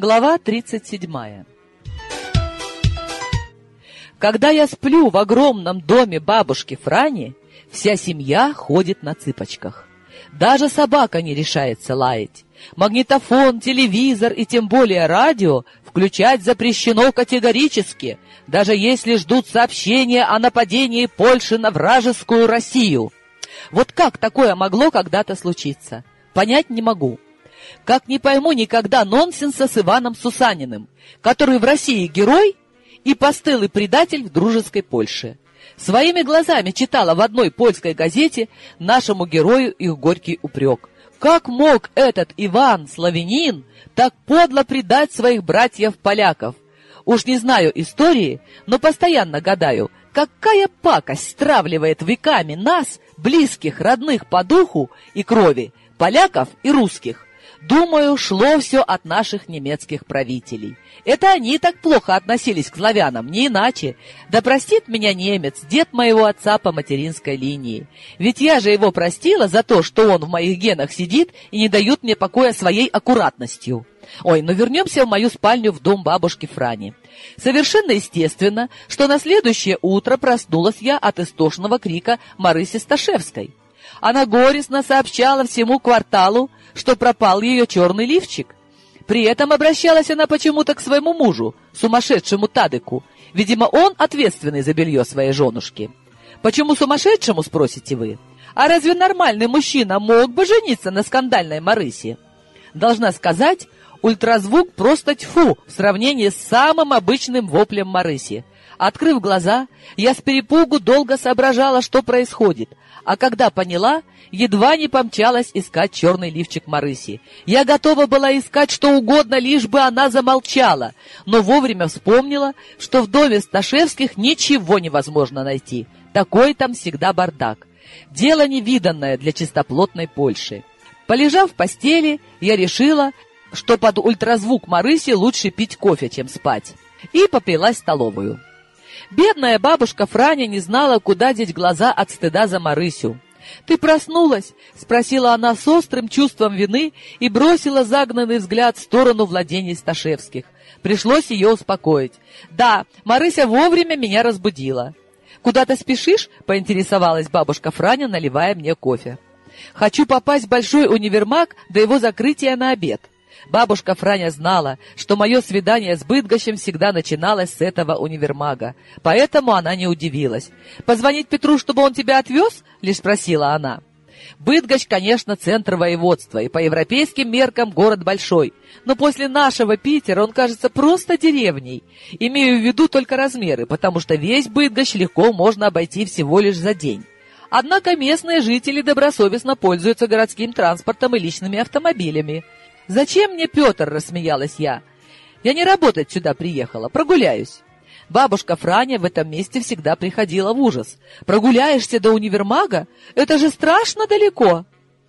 Глава 37. Когда я сплю в огромном доме бабушки Франи, вся семья ходит на цыпочках. Даже собака не решается лаять. Магнитофон, телевизор и тем более радио включать запрещено категорически, даже если ждут сообщения о нападении Польши на вражескую Россию. Вот как такое могло когда-то случиться? Понять не могу. Как не пойму никогда нонсенса с Иваном Сусаниным, который в России герой и постылый предатель в дружеской Польше. Своими глазами читала в одной польской газете нашему герою их горький упрек. Как мог этот Иван, славянин, так подло предать своих братьев-поляков? Уж не знаю истории, но постоянно гадаю, какая пакость стравливает веками нас, близких, родных по духу и крови, поляков и русских. Думаю, шло все от наших немецких правителей. Это они так плохо относились к славянам, не иначе. Да простит меня немец, дед моего отца по материнской линии. Ведь я же его простила за то, что он в моих генах сидит и не дает мне покоя своей аккуратностью. Ой, ну вернемся в мою спальню в дом бабушки Франи. Совершенно естественно, что на следующее утро проснулась я от истошного крика Марыси Сташевской. Она горестно сообщала всему кварталу, что пропал ее черный лифчик. При этом обращалась она почему-то к своему мужу, сумасшедшему Тадыку. Видимо, он ответственный за белье своей женушки. Почему сумасшедшему, спросите вы? А разве нормальный мужчина мог бы жениться на скандальной Марысе? Должна сказать, ультразвук просто тьфу в сравнении с самым обычным воплем Марыси. Открыв глаза, я с перепугу долго соображала, что происходит, а когда поняла, едва не помчалась искать черный лифчик Марыси. Я готова была искать что угодно, лишь бы она замолчала, но вовремя вспомнила, что в доме Сташевских ничего невозможно найти. Такой там всегда бардак. Дело невиданное для чистоплотной Польши. Полежав в постели, я решила, что под ультразвук Марыси лучше пить кофе, чем спать, и попилась в столовую. Бедная бабушка Франя не знала, куда деть глаза от стыда за Марысю. «Ты проснулась?» — спросила она с острым чувством вины и бросила загнанный взгляд в сторону владений Сташевских. Пришлось ее успокоить. «Да, Марыся вовремя меня разбудила». «Куда ты спешишь?» — поинтересовалась бабушка Франя, наливая мне кофе. «Хочу попасть в большой универмаг до его закрытия на обед». Бабушка Франя знала, что мое свидание с Быдгощем всегда начиналось с этого универмага, поэтому она не удивилась. «Позвонить Петру, чтобы он тебя отвез?» — лишь спросила она. Быдгощ, конечно, центр воеводства, и по европейским меркам город большой, но после нашего Питера он кажется просто деревней. Имею в виду только размеры, потому что весь Быдгощ легко можно обойти всего лишь за день. Однако местные жители добросовестно пользуются городским транспортом и личными автомобилями. «Зачем мне Петр?» — рассмеялась я. «Я не работать сюда приехала, прогуляюсь». Бабушка Франя в этом месте всегда приходила в ужас. «Прогуляешься до универмага? Это же страшно далеко!»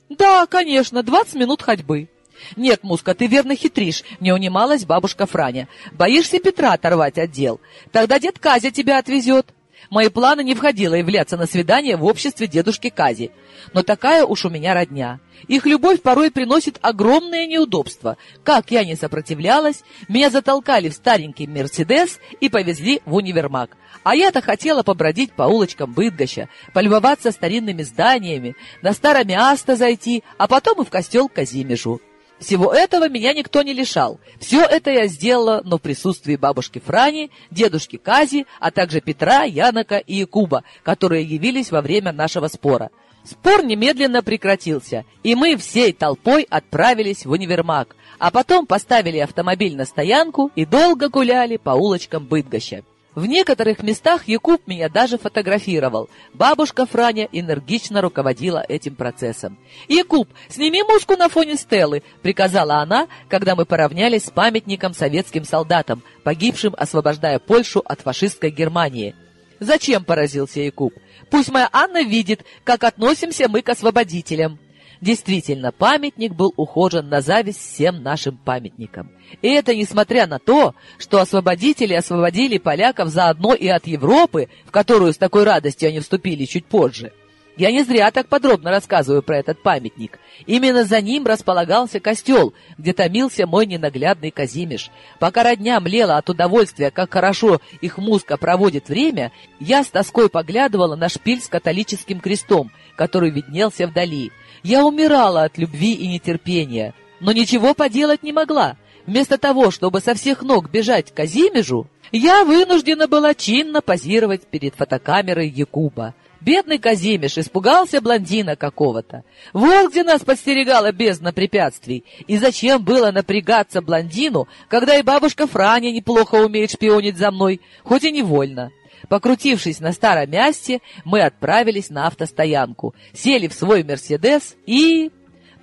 «Да, конечно, двадцать минут ходьбы». «Нет, Муска, ты верно хитришь», — не унималась бабушка Франя. «Боишься Петра оторвать отдел? Тогда дед Казя тебя отвезет» мои планы не входило являться на свидание в обществе дедушки Кази. Но такая уж у меня родня. Их любовь порой приносит огромные неудобства. Как я не сопротивлялась, меня затолкали в старенький «Мерседес» и повезли в универмаг. А я-то хотела побродить по улочкам Быдгоща, полюбоваться старинными зданиями, на старое Аста зайти, а потом и в костел к Казимежу. Всего этого меня никто не лишал. Все это я сделала, но в присутствии бабушки Франи, дедушки Кази, а также Петра, Янока и Якуба, которые явились во время нашего спора. Спор немедленно прекратился, и мы всей толпой отправились в универмаг, а потом поставили автомобиль на стоянку и долго гуляли по улочкам Быдгоща. В некоторых местах Якуб меня даже фотографировал. Бабушка Франя энергично руководила этим процессом. «Якуб, сними мушку на фоне Стеллы», — приказала она, когда мы поравнялись с памятником советским солдатам, погибшим, освобождая Польшу от фашистской Германии. «Зачем?» — поразился Якуб. «Пусть моя Анна видит, как относимся мы к освободителям». Действительно, памятник был ухожен на зависть всем нашим памятникам. И это несмотря на то, что освободители освободили поляков заодно и от Европы, в которую с такой радостью они вступили чуть позже. Я не зря так подробно рассказываю про этот памятник. Именно за ним располагался костел, где томился мой ненаглядный Казимиш. Пока родня млела от удовольствия, как хорошо их музыка проводит время, я с тоской поглядывала на шпиль с католическим крестом, который виднелся вдали. Я умирала от любви и нетерпения, но ничего поделать не могла. Вместо того, чтобы со всех ног бежать к Казимежу, я вынуждена была чинно позировать перед фотокамерой Якуба. Бедный Казимиш испугался блондина какого-то. Вот где нас подстерегала бездна препятствий. И зачем было напрягаться блондину, когда и бабушка Франя неплохо умеет шпионить за мной, хоть и невольно. Покрутившись на старом месте, мы отправились на автостоянку, сели в свой «Мерседес» и...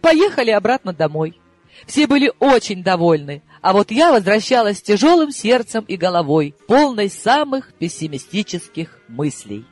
поехали обратно домой. Все были очень довольны, а вот я возвращалась с тяжелым сердцем и головой, полной самых пессимистических мыслей.